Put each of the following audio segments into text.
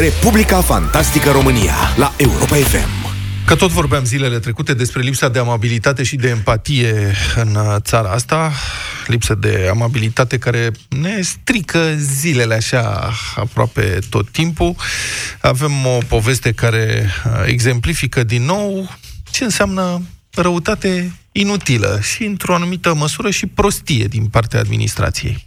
Republica Fantastică România la Europa FM. Că tot vorbeam zilele trecute despre lipsa de amabilitate și de empatie în uh, țara asta, lipsă de amabilitate care ne strică zilele așa aproape tot timpul. Avem o poveste care uh, exemplifică din nou ce înseamnă răutate inutilă și, într-o anumită măsură, și prostie din partea administrației.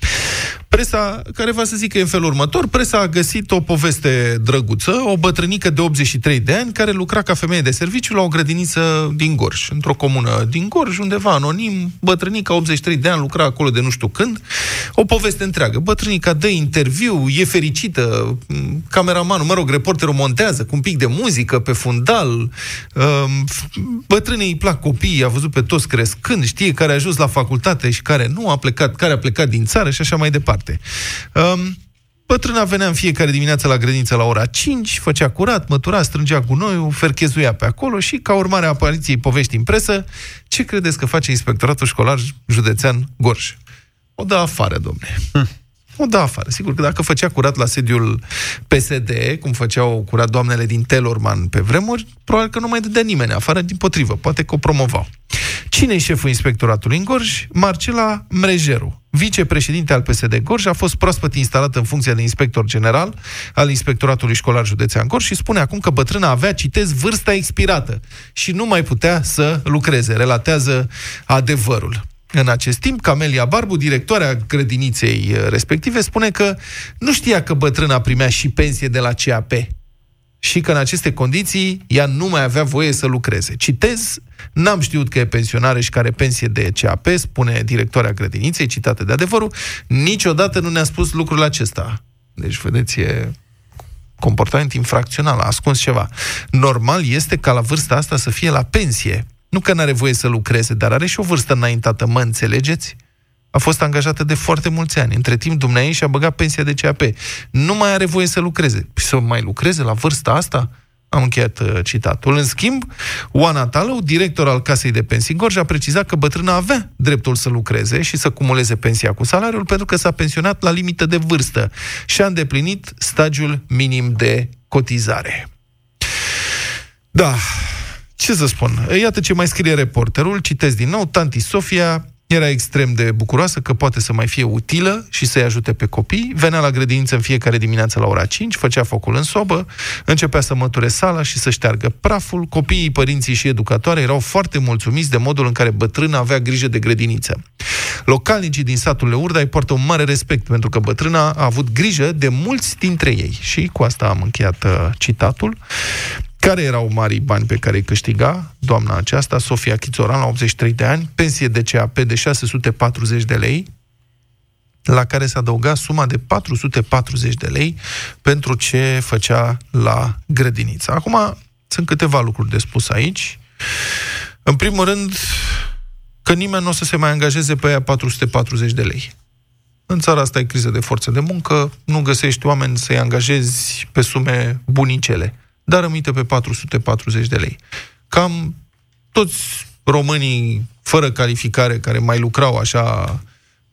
Presa, care va să zică în felul următor, presa a găsit o poveste drăguță, o bătrânică de 83 de ani care lucra ca femeie de serviciu la o grădiniță din Gorj, într-o comună din Gorj, undeva anonim, bătrânica 83 de ani lucra acolo de nu știu când, o poveste întreagă. Bătrânica dă interviu, e fericită, cameramanul, mă rog, reporterul montează cu un pic de muzică pe fundal, um, bătrânei îi plac copiii, a văzut pe toți crescând, știe care a ajuns la facultate și care nu a plecat, care a plecat din țară și așa mai departe. Um, Bătrâna venea în fiecare dimineață la grădiniță la ora 5, făcea curat, mătura, strângea gunoiul, ferchezuia pe acolo și, ca urmare a apariției povești în presă, ce credeți că face inspectoratul școlar județean Gorj? O dă afară, domne. Hm. O da afară. Sigur că dacă făcea curat la sediul PSD, cum făceau curat doamnele din Telorman pe vremuri, probabil că nu mai dădea nimeni afară, din potrivă, poate că o promovau. Cine e șeful inspectoratului în Gorj? Marcela Mrejeru, vicepreședinte al PSD Gorj, a fost proaspăt instalat în funcția de inspector general al Inspectoratului Școlar Județean Gorj și spune acum că bătrâna avea, citez, vârsta expirată și nu mai putea să lucreze, relatează adevărul. În acest timp, Camelia Barbu, directoarea grădiniței uh, respective, spune că nu știa că bătrâna primea și pensie de la CAP și că în aceste condiții ea nu mai avea voie să lucreze. Citez, n-am știut că e pensionare și care pensie de CAP, spune directoarea grădiniței, citată de adevărul, niciodată nu ne-a spus lucrul acesta. Deci, vedeți, e comportament infracțional, a ascuns ceva. Normal este ca la vârsta asta să fie la pensie. Nu că n-are voie să lucreze, dar are și o vârstă înaintată, mă înțelegeți? A fost angajată de foarte mulți ani. Între timp, Dumnezeu și-a băgat pensia de CAP. Nu mai are voie să lucreze. Păi să mai lucreze la vârsta asta? Am încheiat uh, citatul. În schimb, Oana Talău, director al Casei de Pensii Gorj, a precizat că bătrâna avea dreptul să lucreze și să cumuleze pensia cu salariul pentru că s-a pensionat la limită de vârstă și a îndeplinit stagiul minim de cotizare. Da, ce să spun? Iată ce mai scrie reporterul, citesc din nou, Tanti Sofia era extrem de bucuroasă că poate să mai fie utilă și să-i ajute pe copii. Venea la grădiniță în fiecare dimineață la ora 5, făcea focul în sobă, începea să măture sala și să șteargă praful. Copiii, părinții și educatoare erau foarte mulțumiți de modul în care bătrâna avea grijă de grădiniță. Localnicii din satul Leurda îi poartă un mare respect pentru că bătrâna a avut grijă de mulți dintre ei. Și cu asta am încheiat uh, citatul. Care erau marii bani pe care îi câștiga doamna aceasta, Sofia Chițoran, la 83 de ani, pensie de CAP de 640 de lei, la care se adăuga suma de 440 de lei pentru ce făcea la grădiniță. Acum, sunt câteva lucruri de spus aici. În primul rând, că nimeni nu o să se mai angajeze pe aia 440 de lei. În țara asta e criză de forță de muncă, nu găsești oameni să-i angajezi pe sume bunicele dar rămite pe 440 de lei. Cam toți românii fără calificare care mai lucrau așa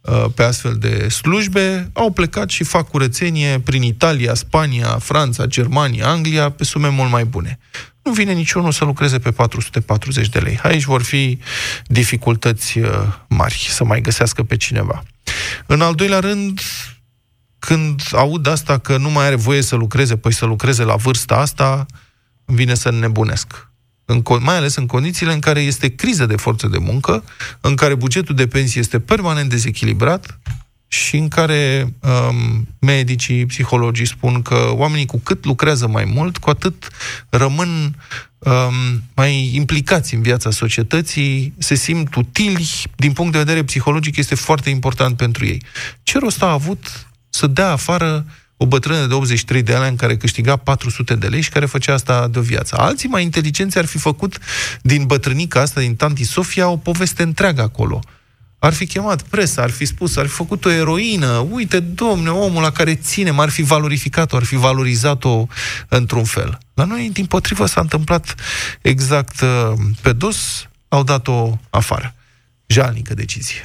uh, pe astfel de slujbe, au plecat și fac curățenie prin Italia, Spania, Franța, Germania, Anglia, pe sume mult mai bune. Nu vine niciunul să lucreze pe 440 de lei. Aici vor fi dificultăți uh, mari să mai găsească pe cineva. În al doilea rând, când aud asta că nu mai are voie să lucreze, păi să lucreze la vârsta asta, îmi vine să nebunesc. În, mai ales în condițiile în care este criză de forță de muncă, în care bugetul de pensie este permanent dezechilibrat și în care um, medicii, psihologii spun că oamenii cu cât lucrează mai mult, cu atât rămân um, mai implicați în viața societății, se simt utili, din punct de vedere psihologic este foarte important pentru ei. Ce rost a avut să dea afară o bătrână de 83 de ani în care câștiga 400 de lei și care făcea asta de viață. Alții mai inteligenți ar fi făcut din bătrânica asta, din Tanti Sofia, o poveste întreagă acolo. Ar fi chemat presa, ar fi spus, ar fi făcut o eroină, uite, domne, omul la care ținem, ar fi valorificat-o, ar fi valorizat-o într-un fel. La noi, din potrivă, s-a întâmplat exact uh, pe dos, au dat-o afară. Jalnică decizie.